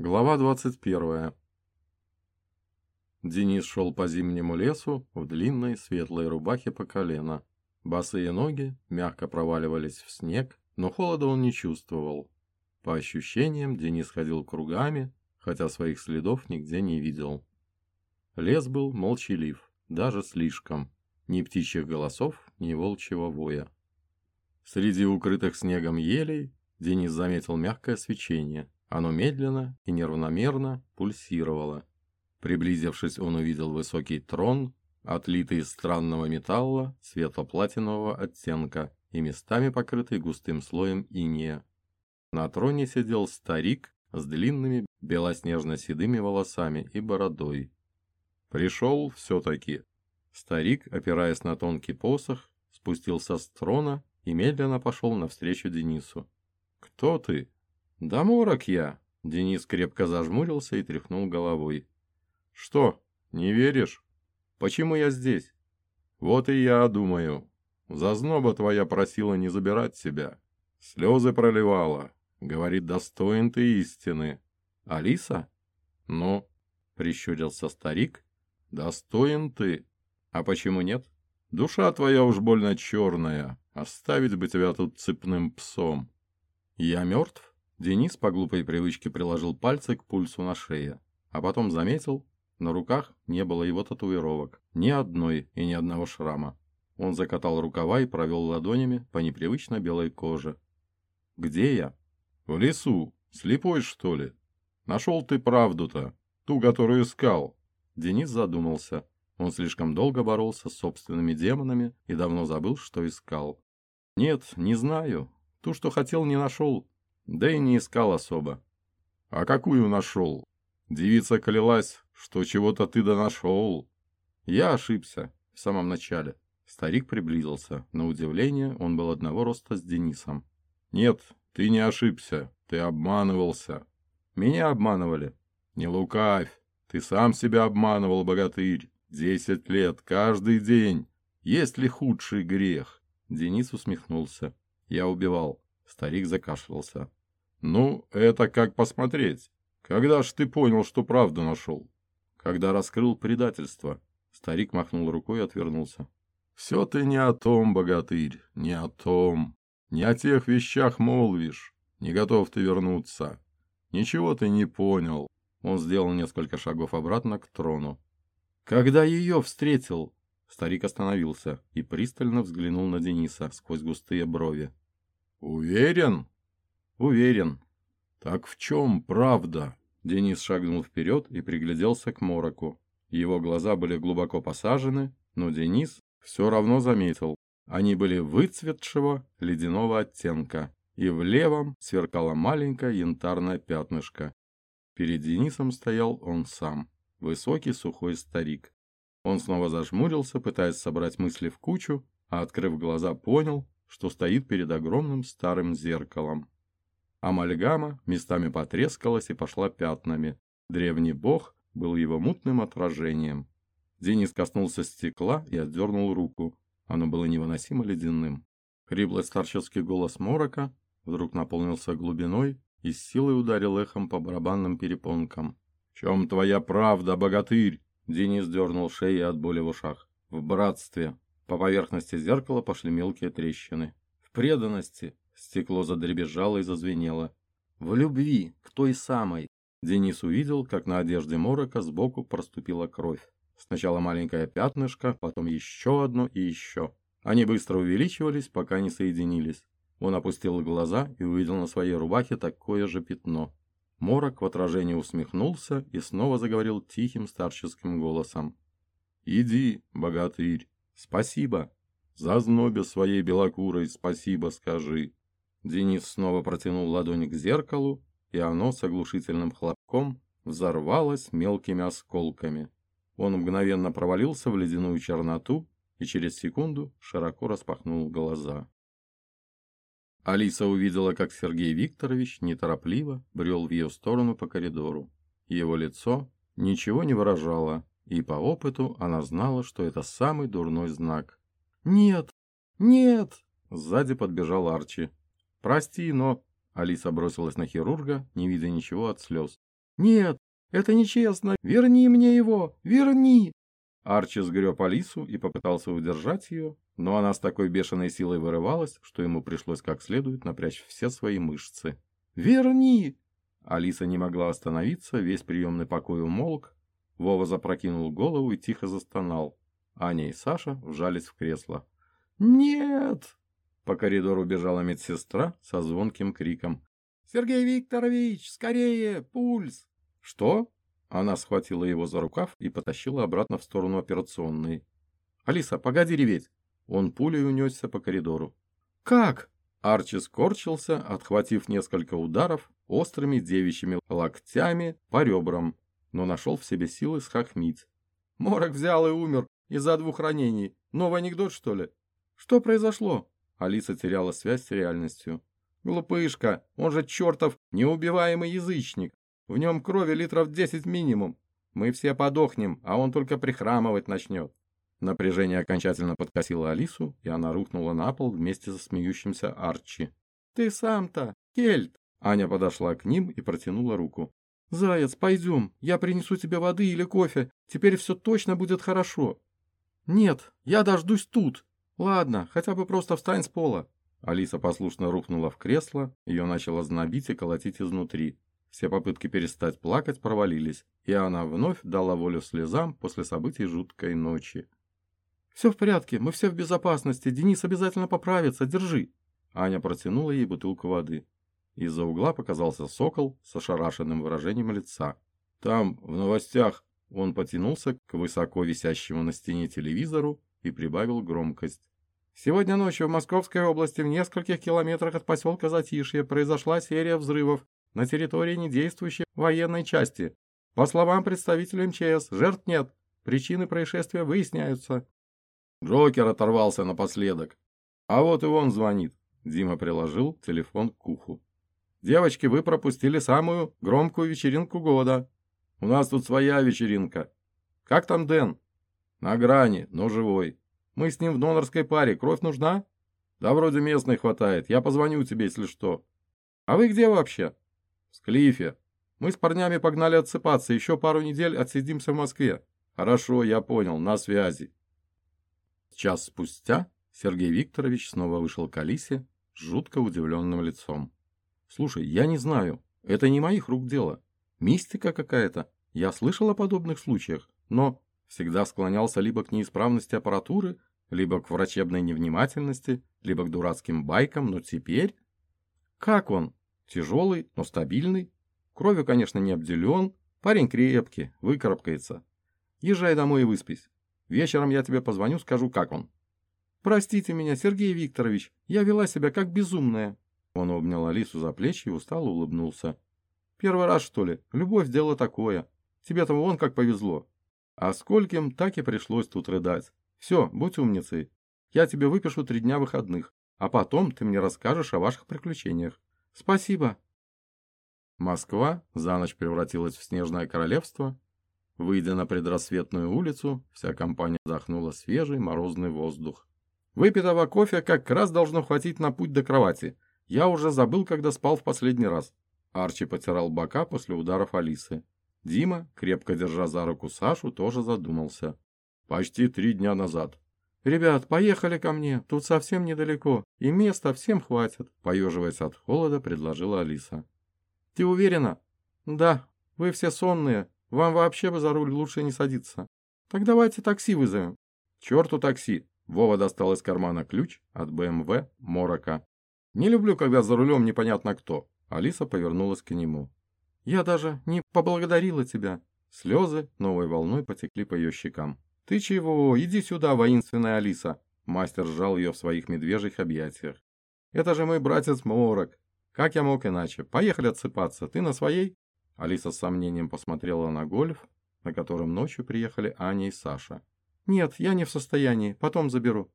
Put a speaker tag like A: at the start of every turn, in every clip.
A: Глава 21. Денис шел по зимнему лесу в длинной светлой рубахе по колено. Босые ноги мягко проваливались в снег, но холода он не чувствовал. По ощущениям, Денис ходил кругами, хотя своих следов нигде не видел. Лес был молчалив, даже слишком. Ни птичьих голосов, ни волчьего воя. Среди укрытых снегом елей Денис заметил мягкое свечение – оно медленно и неравномерно пульсировало. Приблизившись, он увидел высокий трон, отлитый из странного металла светло-платинового оттенка и местами покрытый густым слоем инея. На троне сидел старик с длинными белоснежно-седыми волосами и бородой. Пришел все-таки. Старик, опираясь на тонкий посох, спустился с трона и медленно пошел навстречу Денису. «Кто ты?» «Да морок я!» Денис крепко зажмурился и тряхнул головой. «Что, не веришь? Почему я здесь?» «Вот и я думаю. Зазноба твоя просила не забирать себя. Слезы проливала. Говорит, достоин ты истины. Алиса?» «Ну?» — прищурился старик. «Достоин ты. А почему нет? Душа твоя уж больно черная. Оставить бы тебя тут цепным псом. Я мертв?» Денис по глупой привычке приложил пальцы к пульсу на шее, а потом заметил, на руках не было его татуировок, ни одной и ни одного шрама. Он закатал рукава и провел ладонями по непривычно белой коже. «Где я?» «В лесу. Слепой, что ли? Нашел ты правду-то, ту, которую искал». Денис задумался. Он слишком долго боролся с собственными демонами и давно забыл, что искал. «Нет, не знаю. Ту, что хотел, не нашел. Да и не искал особо. А какую нашел? Девица клялась, что чего-то ты да нашел. Я ошибся в самом начале. Старик приблизился. На удивление, он был одного роста с Денисом. Нет, ты не ошибся. Ты обманывался. Меня обманывали. Не лукавь. Ты сам себя обманывал, богатырь. Десять лет, каждый день. Есть ли худший грех? Денис усмехнулся. Я убивал. Старик закашлялся. «Ну, это как посмотреть. Когда ж ты понял, что правду нашел?» «Когда раскрыл предательство». Старик махнул рукой и отвернулся. «Все ты не о том, богатырь, не о том. Не о тех вещах молвишь. Не готов ты вернуться. Ничего ты не понял». Он сделал несколько шагов обратно к трону. «Когда ее встретил?» Старик остановился и пристально взглянул на Дениса сквозь густые брови. «Уверен?» «Уверен». «Так в чем правда?» Денис шагнул вперед и пригляделся к Мороку. Его глаза были глубоко посажены, но Денис все равно заметил. Они были выцветшего ледяного оттенка, и в левом сверкало маленькое янтарное пятнышко. Перед Денисом стоял он сам, высокий сухой старик. Он снова зажмурился, пытаясь собрать мысли в кучу, а, открыв глаза, понял, что стоит перед огромным старым зеркалом. Амальгама местами потрескалась и пошла пятнами. Древний бог был его мутным отражением. Денис коснулся стекла и отдернул руку. Оно было невыносимо ледяным. Хриплый старческий голос Морока вдруг наполнился глубиной и с силой ударил эхом по барабанным перепонкам. «В чем твоя правда, богатырь?» Денис дернул шеи от боли в ушах. «В братстве». По поверхности зеркала пошли мелкие трещины. «В преданности», Стекло задребезжало и зазвенело. «В любви, к той самой!» Денис увидел, как на одежде Морока сбоку проступила кровь. Сначала маленькое пятнышко, потом еще одно и еще. Они быстро увеличивались, пока не соединились. Он опустил глаза и увидел на своей рубахе такое же пятно. Морок в отражении усмехнулся и снова заговорил тихим старческим голосом. «Иди, богатырь, спасибо. За знобе своей белокурой спасибо скажи. Денис снова протянул ладонь к зеркалу, и оно с оглушительным хлопком взорвалось мелкими осколками. Он мгновенно провалился в ледяную черноту и через секунду широко распахнул глаза. Алиса увидела, как Сергей Викторович неторопливо брел в ее сторону по коридору. Его лицо ничего не выражало, и по опыту она знала, что это самый дурной знак. «Нет! Нет!» Сзади подбежал Арчи. «Прости, но...» Алиса бросилась на хирурга, не видя ничего от слез. «Нет, это нечестно! Верни мне его! Верни!» Арчи сгреб Алису и попытался удержать ее, но она с такой бешеной силой вырывалась, что ему пришлось как следует напрячь все свои мышцы. «Верни!» Алиса не могла остановиться, весь приемный покой умолк. Вова запрокинул голову и тихо застонал. Аня и Саша вжались в кресло. «Нет!» По коридору бежала медсестра со звонким криком. «Сергей Викторович, скорее! Пульс!» «Что?» Она схватила его за рукав и потащила обратно в сторону операционной. «Алиса, погоди реветь!» Он пулей унесся по коридору. «Как?» Арчи скорчился, отхватив несколько ударов острыми девичьими локтями по ребрам, но нашел в себе силы схохмить. «Морок взял и умер из-за двух ранений. Новый анекдот, что ли?» «Что произошло?» Алиса теряла связь с реальностью. «Глупышка, он же чертов неубиваемый язычник. В нем крови литров десять минимум. Мы все подохнем, а он только прихрамывать начнет». Напряжение окончательно подкосило Алису, и она рухнула на пол вместе со смеющимся Арчи. «Ты сам-то, Кельт!» Аня подошла к ним и протянула руку. «Заяц, пойдем, я принесу тебе воды или кофе, теперь все точно будет хорошо». «Нет, я дождусь тут. Ладно, хотя бы просто встань с пола». Алиса послушно рухнула в кресло, ее начало знобить и колотить изнутри. Все попытки перестать плакать провалились, и она вновь дала волю слезам после событий жуткой ночи. «Все в порядке, мы все в безопасности, Денис обязательно поправится, держи!» Аня протянула ей бутылку воды. Из-за угла показался сокол с ошарашенным выражением лица. Там, в новостях, он потянулся к высоко висящему на стене телевизору и прибавил громкость. Сегодня ночью в Московской области в нескольких километрах от поселка Затишье произошла серия взрывов на территории недействующей военной части. По словам представителя МЧС, жертв нет. Причины происшествия выясняются. Джокер оторвался напоследок. А вот и он звонит. Дима приложил телефон к уху. «Девочки, вы пропустили самую громкую вечеринку года. У нас тут своя вечеринка. Как там Дэн?» «На грани, но живой. Мы с ним в донорской паре. Кровь нужна?» «Да вроде местной хватает. Я позвоню тебе, если что». «А вы где вообще?» «В Склифе. Мы с парнями погнали отсыпаться. Еще пару недель отсидимся в Москве». «Хорошо, я понял. На связи». Час спустя Сергей Викторович снова вышел к Алисе с жутко удивленным лицом. «Слушай, я не знаю. Это не моих рук дело. Мистика какая-то. Я слышал о подобных случаях, но всегда склонялся либо к неисправности аппаратуры, либо к врачебной невнимательности, либо к дурацким байкам, но теперь... Как он? Тяжелый, но стабильный. Кровью, конечно, не обделен. Парень крепкий, выкарабкается. Езжай домой и выспись. Вечером я тебе позвоню, скажу, как он». «Простите меня, Сергей Викторович, я вела себя как безумная». Он обнял Алису за плечи и устало улыбнулся. «Первый раз, что ли? Любовь – дело такое. Тебе-то вон как повезло. А скольким так и пришлось тут рыдать. Все, будь умницей. Я тебе выпишу три дня выходных, а потом ты мне расскажешь о ваших приключениях. Спасибо». Москва за ночь превратилась в снежное королевство, Выйдя на предрассветную улицу, вся компания вдохнула свежий морозный воздух. Выпитого кофе как раз должно хватить на путь до кровати. Я уже забыл, когда спал в последний раз. Арчи потирал бока после ударов Алисы. Дима, крепко держа за руку Сашу, тоже задумался. Почти три дня назад. «Ребят, поехали ко мне, тут совсем недалеко, и места всем хватит», поеживаясь от холода, предложила Алиса. «Ты уверена?» «Да, вы все сонные, вам вообще бы за руль лучше не садиться. Так давайте такси вызовем. Черту такси. Вова достал из кармана ключ от БМВ Морока. Не люблю, когда за рулем непонятно кто. Алиса повернулась к нему. Я даже не поблагодарила тебя. Слезы новой волной потекли по ее щекам. «Ты чего? Иди сюда, воинственная Алиса!» Мастер сжал ее в своих медвежьих объятиях. «Это же мой братец Морок. Как я мог иначе? Поехали отсыпаться. Ты на своей?» Алиса с сомнением посмотрела на гольф, на котором ночью приехали Аня и Саша. «Нет, я не в состоянии, потом заберу».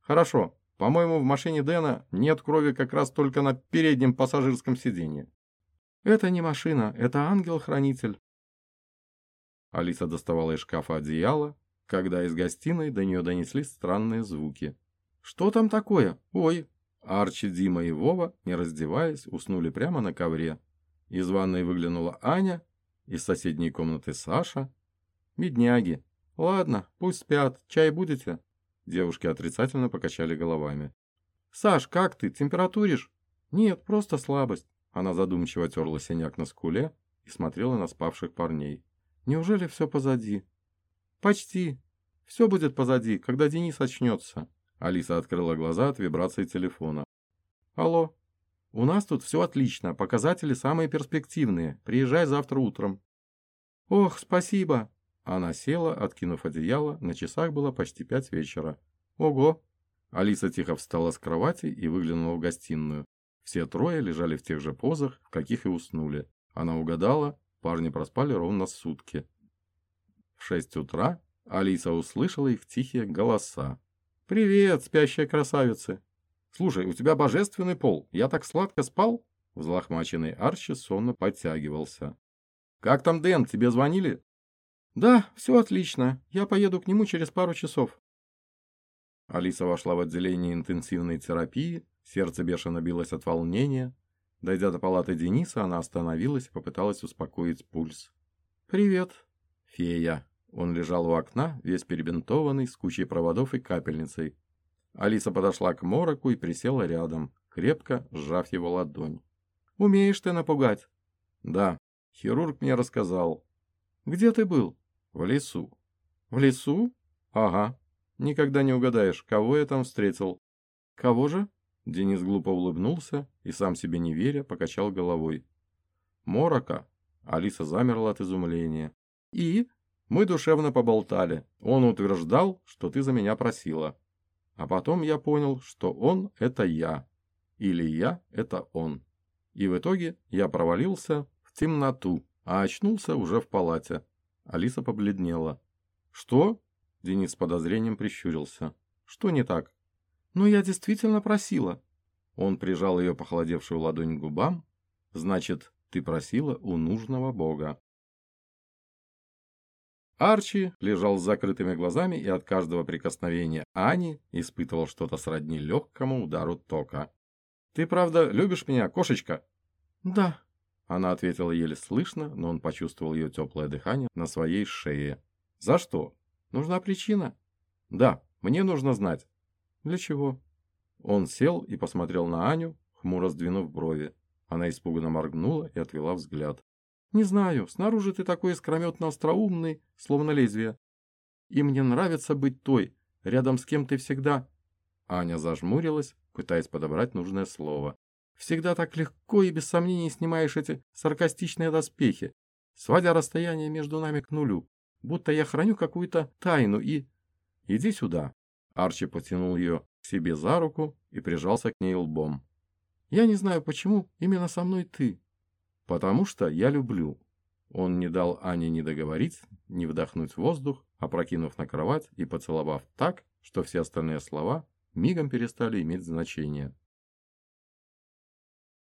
A: «Хорошо. По-моему, в машине Дэна нет крови как раз только на переднем пассажирском сиденье». «Это не машина, это ангел-хранитель». Алиса доставала из шкафа одеяло, когда из гостиной до нее донеслись странные звуки. «Что там такое? Ой!» Арчи, Дима и Вова, не раздеваясь, уснули прямо на ковре, из ванной выглянула Аня из соседней комнаты Саша. «Бедняги. Ладно, пусть спят. Чай будете?» Девушки отрицательно покачали головами. «Саш, как ты? Температуришь?» «Нет, просто слабость». Она задумчиво терла синяк на скуле и смотрела на спавших парней. «Неужели все позади?» «Почти. Все будет позади, когда Денис очнется». Алиса открыла глаза от вибрации телефона. «Алло. У нас тут все отлично, показатели самые перспективные. Приезжай завтра утром». «Ох, спасибо!» Она села, откинув одеяло, на часах было почти пять вечера. «Ого!» Алиса тихо встала с кровати и выглянула в гостиную. Все трое лежали в тех же позах, в каких и уснули. Она угадала, парни проспали ровно сутки. В шесть утра Алиса услышала их тихие голоса. «Привет, спящие красавицы!» «Слушай, у тебя божественный пол. Я так сладко спал?» Взлохмаченный Арчи сонно подтягивался. «Как там Дэн? Тебе звонили?» «Да, все отлично. Я поеду к нему через пару часов». Алиса вошла в отделение интенсивной терапии, сердце бешено билось от волнения. Дойдя до палаты Дениса, она остановилась и попыталась успокоить пульс. «Привет, фея». Он лежал у окна, весь перебинтованный, с кучей проводов и капельницей. Алиса подошла к Мороку и присела рядом, крепко сжав его ладонь. «Умеешь ты напугать?» «Да, хирург мне рассказал». «Где ты был?» «В лесу». «В лесу?» «Ага. Никогда не угадаешь, кого я там встретил. Кого же? Денис глупо улыбнулся и, сам себе не веря, покачал головой. Морока. Алиса замерла от изумления. И? Мы душевно поболтали. Он утверждал, что ты за меня просила. А потом я понял, что он – это я. Или я – это он. И в итоге я провалился в темноту, а очнулся уже в палате. Алиса побледнела. «Что?» Денис с подозрением прищурился. «Что не так?» «Ну, я действительно просила». Он прижал ее похолодевшую ладонь к губам. «Значит, ты просила у нужного бога». Арчи лежал с закрытыми глазами и от каждого прикосновения Ани испытывал что-то сродни легкому удару тока. «Ты правда любишь меня, кошечка?» «Да», — она ответила еле слышно, но он почувствовал ее теплое дыхание на своей шее. «За что?» Нужна причина? Да, мне нужно знать. Для чего? Он сел и посмотрел на Аню, хмуро сдвинув брови. Она испуганно моргнула и отвела взгляд. «Не знаю, снаружи ты такой искрометно остроумный, словно лезвие. И мне нравится быть той, рядом с кем ты всегда...» Аня зажмурилась, пытаясь подобрать нужное слово. «Всегда так легко и без сомнений снимаешь эти саркастичные доспехи, сводя расстояние между нами к нулю будто я храню какую-то тайну и... Иди сюда. Арчи потянул ее к себе за руку и прижался к ней лбом. Я не знаю, почему именно со мной ты. Потому что я люблю. Он не дал Ане ни договорить, ни вдохнуть воздух, опрокинув на кровать и поцеловав так, что все остальные слова мигом перестали иметь значение.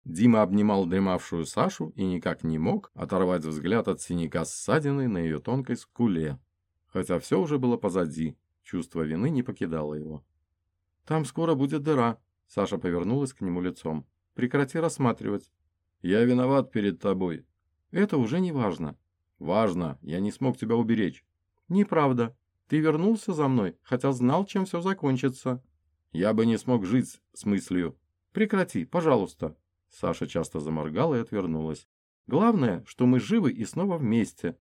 A: Дима обнимал дремавшую Сашу и никак не мог оторвать взгляд от синяка ссадины на ее тонкой скуле. Хотя все уже было позади, чувство вины не покидало его. «Там скоро будет дыра», — Саша повернулась к нему лицом. «Прекрати рассматривать». «Я виноват перед тобой». «Это уже не важно». «Важно, я не смог тебя уберечь». «Неправда. Ты вернулся за мной, хотя знал, чем все закончится». «Я бы не смог жить с мыслью». «Прекрати, пожалуйста». Саша часто заморгала и отвернулась. «Главное, что мы живы и снова вместе».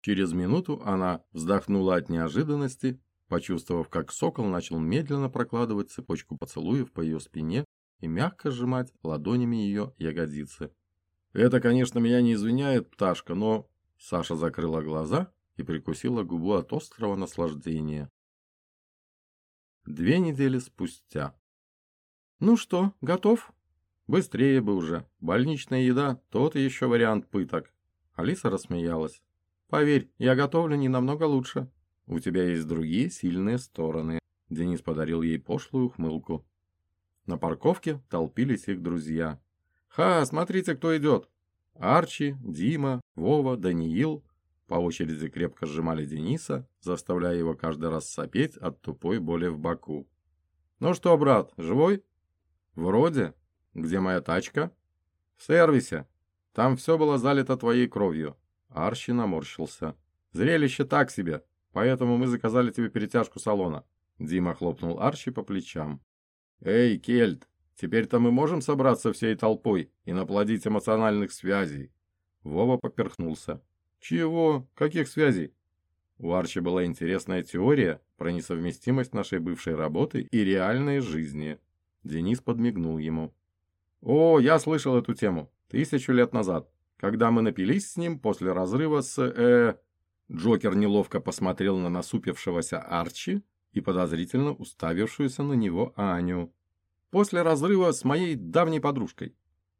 A: Через минуту она вздохнула от неожиданности, почувствовав, как сокол начал медленно прокладывать цепочку поцелуев по ее спине и мягко сжимать ладонями ее ягодицы. «Это, конечно, меня не извиняет, пташка, но...» Саша закрыла глаза и прикусила губу от острого наслаждения. Две недели спустя. «Ну что, готов?» Быстрее бы уже. Больничная еда – тот еще вариант пыток. Алиса рассмеялась. Поверь, я готовлю не намного лучше. У тебя есть другие сильные стороны. Денис подарил ей пошлую ухмылку. На парковке толпились их друзья. «Ха, смотрите, кто идет!» Арчи, Дима, Вова, Даниил по очереди крепко сжимали Дениса, заставляя его каждый раз сопеть от тупой боли в боку. «Ну что, брат, живой?» «Вроде», «Где моя тачка?» «В сервисе. Там все было залито твоей кровью». Арчи наморщился. «Зрелище так себе, поэтому мы заказали тебе перетяжку салона». Дима хлопнул Арчи по плечам. «Эй, Кельт, теперь-то мы можем собраться всей толпой и наплодить эмоциональных связей?» Вова поперхнулся. «Чего? Каких связей?» У Арчи была интересная теория про несовместимость нашей бывшей работы и реальной жизни. Денис подмигнул ему. «О, я слышал эту тему. Тысячу лет назад, когда мы напились с ним после разрыва с... э Джокер неловко посмотрел на насупившегося Арчи и подозрительно уставившуюся на него Аню. «После разрыва с моей давней подружкой.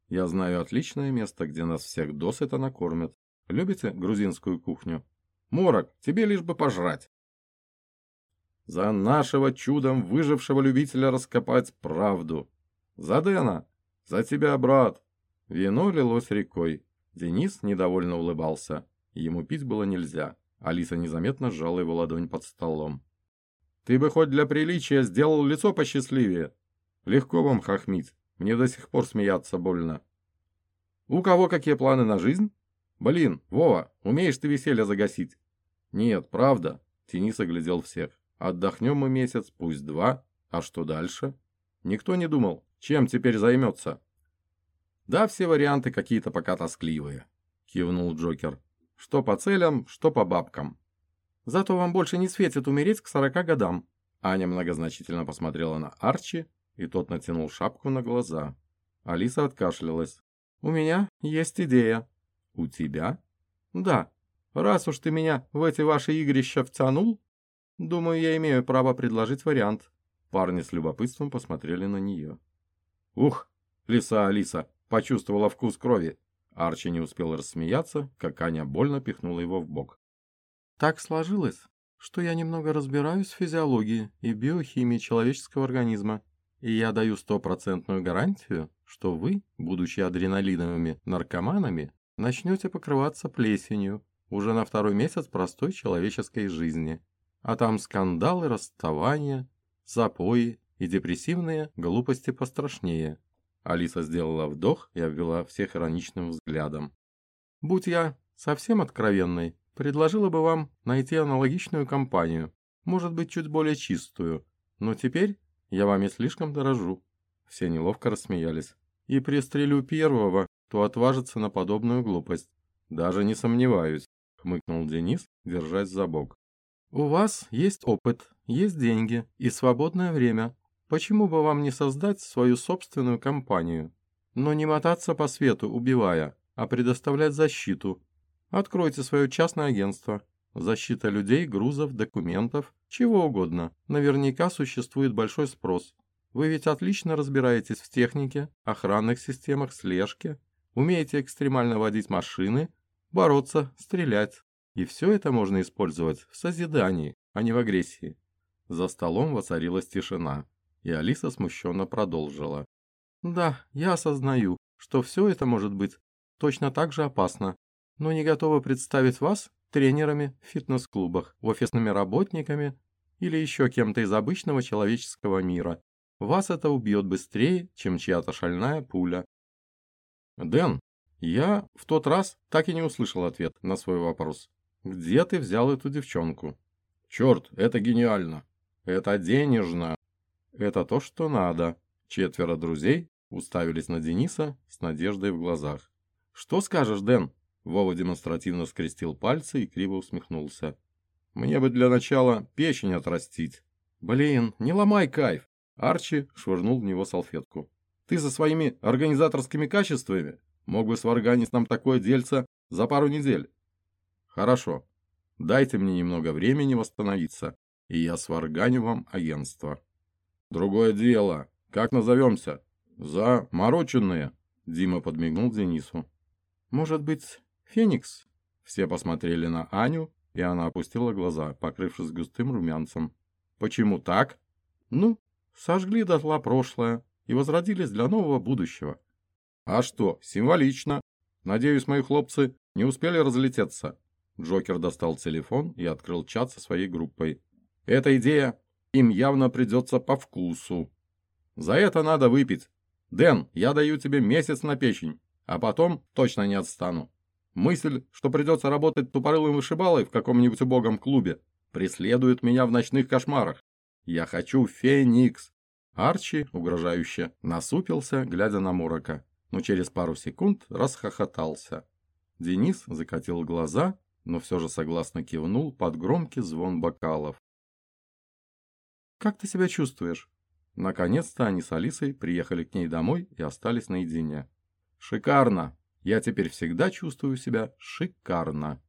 A: Я знаю отличное место, где нас всех досыта накормят. Любите грузинскую кухню? Морок, тебе лишь бы пожрать. За нашего чудом выжившего любителя раскопать правду. За Дэна. За тебя, брат. Вино лилось рекой. Денис недовольно улыбался. Ему пить было нельзя. Алиса незаметно сжала его ладонь под столом. «Ты бы хоть для приличия сделал лицо посчастливее. Легко вам хохмить. Мне до сих пор смеяться больно». «У кого какие планы на жизнь?» «Блин, Вова, умеешь ты веселье загасить?» «Нет, правда», — Денис оглядел всех. «Отдохнем мы месяц, пусть два. А что дальше?» Никто не думал, чем теперь займется. «Да, все варианты какие-то пока тоскливые», — кивнул Джокер. «Что по целям, что по бабкам». «Зато вам больше не светит умереть к сорока годам». Аня многозначительно посмотрела на Арчи, и тот натянул шапку на глаза. Алиса откашлялась. «У меня есть идея». «У тебя?» «Да. Раз уж ты меня в эти ваши игрища втянул, думаю, я имею право предложить вариант». Парни с любопытством посмотрели на нее. «Ух, лиса Алиса, почувствовала вкус крови!» Арчи не успел рассмеяться, как Аня больно пихнула его в бок. «Так сложилось, что я немного разбираюсь в физиологии и биохимии человеческого организма, и я даю стопроцентную гарантию, что вы, будучи адреналиновыми наркоманами, начнете покрываться плесенью уже на второй месяц простой человеческой жизни. А там скандалы, расставания, запои и депрессивные глупости пострашнее. Алиса сделала вдох и обвела всех ироничным взглядом. «Будь я совсем откровенной, предложила бы вам найти аналогичную компанию, может быть, чуть более чистую, но теперь я вами слишком дорожу». Все неловко рассмеялись. «И пристрелю первого, кто отважится на подобную глупость. Даже не сомневаюсь», — хмыкнул Денис, держась за бок. «У вас есть опыт, есть деньги и свободное время. Почему бы вам не создать свою собственную компанию? Но не мотаться по свету, убивая, а предоставлять защиту. Откройте свое частное агентство. Защита людей, грузов, документов, чего угодно. Наверняка существует большой спрос. Вы ведь отлично разбираетесь в технике, охранных системах, слежке, умеете экстремально водить машины, бороться, стрелять. И все это можно использовать в созидании, а не в агрессии. За столом воцарилась тишина, и Алиса смущенно продолжила. «Да, я осознаю, что все это может быть точно так же опасно, но не готова представить вас тренерами в фитнес-клубах, офисными работниками или еще кем-то из обычного человеческого мира. Вас это убьет быстрее, чем чья-то шальная пуля». «Дэн, я в тот раз так и не услышал ответ на свой вопрос. Где ты взял эту девчонку?» «Черт, это гениально!» «Это денежно!» «Это то, что надо!» Четверо друзей уставились на Дениса с надеждой в глазах. «Что скажешь, Дэн?» Вова демонстративно скрестил пальцы и криво усмехнулся. «Мне бы для начала печень отрастить». «Блин, не ломай кайф!» Арчи швырнул в него салфетку. «Ты за своими организаторскими качествами мог бы сварганить нам такое дельце за пару недель». «Хорошо. Дайте мне немного времени восстановиться, и я сварганю вам агентство». «Другое дело. Как назовемся?» «Замороченные», — Дима подмигнул Денису. «Может быть, Феникс?» Все посмотрели на Аню, и она опустила глаза, покрывшись густым румянцем. «Почему так?» «Ну, сожгли дотла прошлое и возродились для нового будущего». «А что, символично. Надеюсь, мои хлопцы не успели разлететься». Джокер достал телефон и открыл чат со своей группой. «Эта идея им явно придется по вкусу. За это надо выпить. Дэн, я даю тебе месяц на печень, а потом точно не отстану. Мысль, что придется работать тупорылым вышибалой в каком-нибудь убогом клубе, преследует меня в ночных кошмарах. Я хочу Феникс. Арчи, угрожающе, насупился, глядя на Мурока, но через пару секунд расхохотался. Денис закатил глаза, но все же согласно кивнул под громкий звон бокалов. «Как ты себя чувствуешь?» Наконец-то они с Алисой приехали к ней домой и остались наедине. «Шикарно! Я теперь всегда чувствую себя шикарно.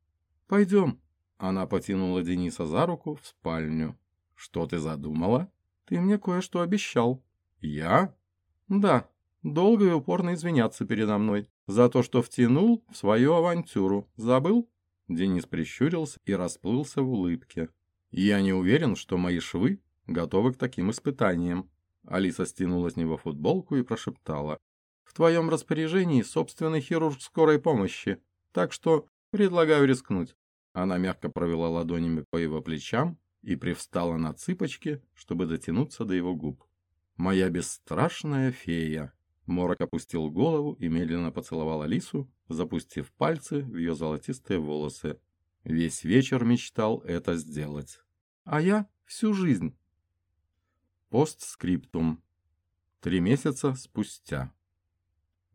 A: Пойдем!» Она потянула Дениса за руку в спальню. «Что ты задумала?» «Ты мне кое-что обещал». «Я?» «Да, долго и упорно извиняться передо мной за то, что втянул в свою авантюру. Забыл?» Денис прищурился и расплылся в улыбке. «Я не уверен, что мои швы готовы к таким испытаниям». Алиса стянула с него футболку и прошептала. «В твоем распоряжении собственный хирург скорой помощи, так что предлагаю рискнуть». Она мягко провела ладонями по его плечам и привстала на цыпочки, чтобы дотянуться до его губ. «Моя бесстрашная фея!» Морок опустил голову и медленно поцеловал Алису, запустив пальцы в ее золотистые волосы. Весь вечер мечтал это сделать. А я всю жизнь. Постскриптум. Три месяца спустя.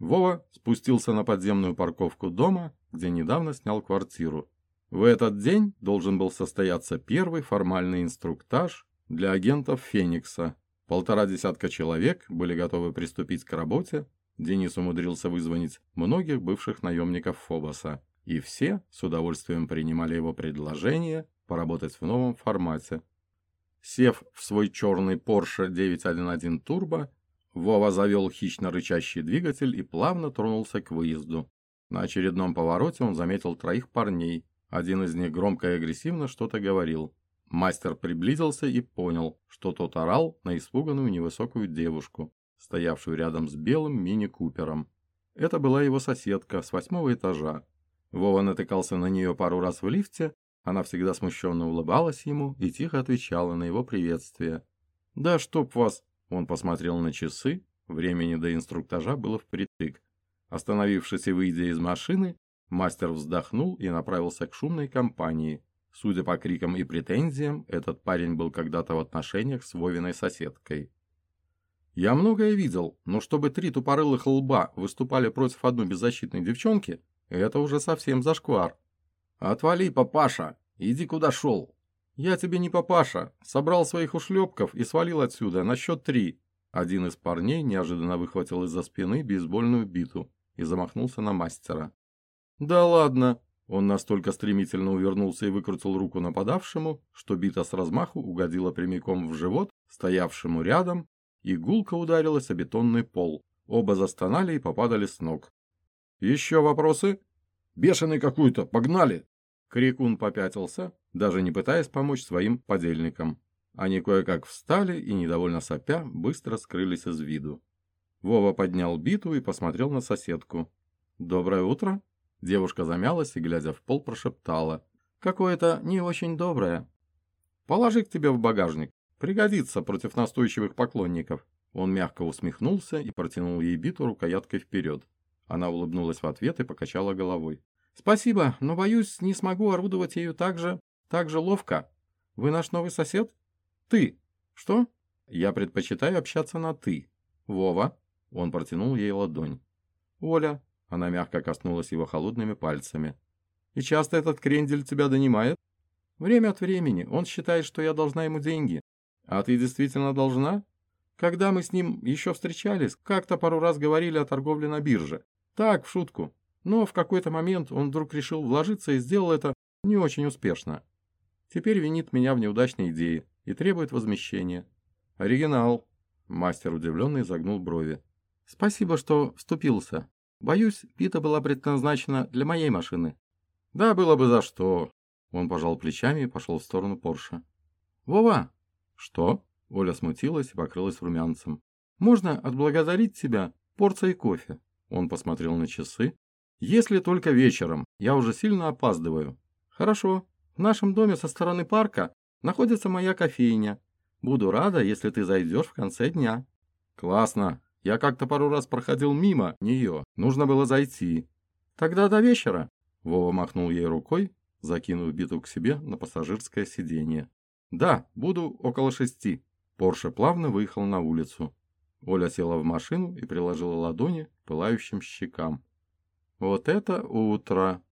A: Вова спустился на подземную парковку дома, где недавно снял квартиру. В этот день должен был состояться первый формальный инструктаж для агентов «Феникса», Полтора десятка человек были готовы приступить к работе. Денис умудрился вызвонить многих бывших наемников Фобоса, и все с удовольствием принимали его предложение поработать в новом формате. Сев в свой черный Porsche 911 Turbo, Вова завел хищно рычащий двигатель и плавно тронулся к выезду. На очередном повороте он заметил троих парней. Один из них громко и агрессивно что-то говорил. Мастер приблизился и понял, что тот орал на испуганную невысокую девушку, стоявшую рядом с белым мини-купером. Это была его соседка с восьмого этажа. Вова натыкался на нее пару раз в лифте, она всегда смущенно улыбалась ему и тихо отвечала на его приветствие. «Да чтоб вас!» Он посмотрел на часы, времени до инструктажа было впритык. Остановившись и выйдя из машины, мастер вздохнул и направился к шумной компании – Судя по крикам и претензиям, этот парень был когда-то в отношениях с Вовиной соседкой. Я многое видел, но чтобы три тупорылых лба выступали против одной беззащитной девчонки, это уже совсем зашквар. «Отвали, папаша! Иди куда шел!» «Я тебе не папаша. Собрал своих ушлепков и свалил отсюда на счет три». Один из парней неожиданно выхватил из-за спины бейсбольную биту и замахнулся на мастера. «Да ладно!» Он настолько стремительно увернулся и выкрутил руку нападавшему, что бита с размаху угодила прямиком в живот, стоявшему рядом, и гулко ударилась о бетонный пол. Оба застонали и попадали с ног. «Еще вопросы?» «Бешеный какой-то! Погнали!» Крикун попятился, даже не пытаясь помочь своим подельникам. Они кое-как встали и, недовольно сопя, быстро скрылись из виду. Вова поднял биту и посмотрел на соседку. «Доброе утро!» Девушка замялась и, глядя в пол, прошептала. «Какое-то не очень доброе. Положи к тебе в багажник. Пригодится против настойчивых поклонников». Он мягко усмехнулся и протянул ей биту рукояткой вперед. Она улыбнулась в ответ и покачала головой. «Спасибо, но, боюсь, не смогу орудовать ею так же, так же ловко. Вы наш новый сосед?» «Ты». «Что?» «Я предпочитаю общаться на «ты». «Вова». Он протянул ей ладонь. «Оля». Она мягко коснулась его холодными пальцами. «И часто этот крендель тебя донимает?» «Время от времени. Он считает, что я должна ему деньги». «А ты действительно должна?» «Когда мы с ним еще встречались, как-то пару раз говорили о торговле на бирже. Так, в шутку. Но в какой-то момент он вдруг решил вложиться и сделал это не очень успешно. Теперь винит меня в неудачной идее и требует возмещения. Оригинал. Мастер удивленно изогнул брови. Спасибо, что вступился. Боюсь, Пита была предназначена для моей машины. Да, было бы за что. Он пожал плечами и пошел в сторону Порше. Вова! Что? Оля смутилась и покрылась румянцем. Можно отблагодарить тебя порцией кофе? Он посмотрел на часы. Если только вечером. Я уже сильно опаздываю. Хорошо. В нашем доме со стороны парка находится моя кофейня. Буду рада, если ты зайдешь в конце дня. Классно. Я как-то пару раз проходил мимо нее. Нужно было зайти. Тогда до вечера. Вова махнул ей рукой, закинув биту к себе на пассажирское сиденье. «Да, буду около шести». Порше плавно выехал на улицу. Оля села в машину и приложила ладони к пылающим щекам. «Вот это утро!»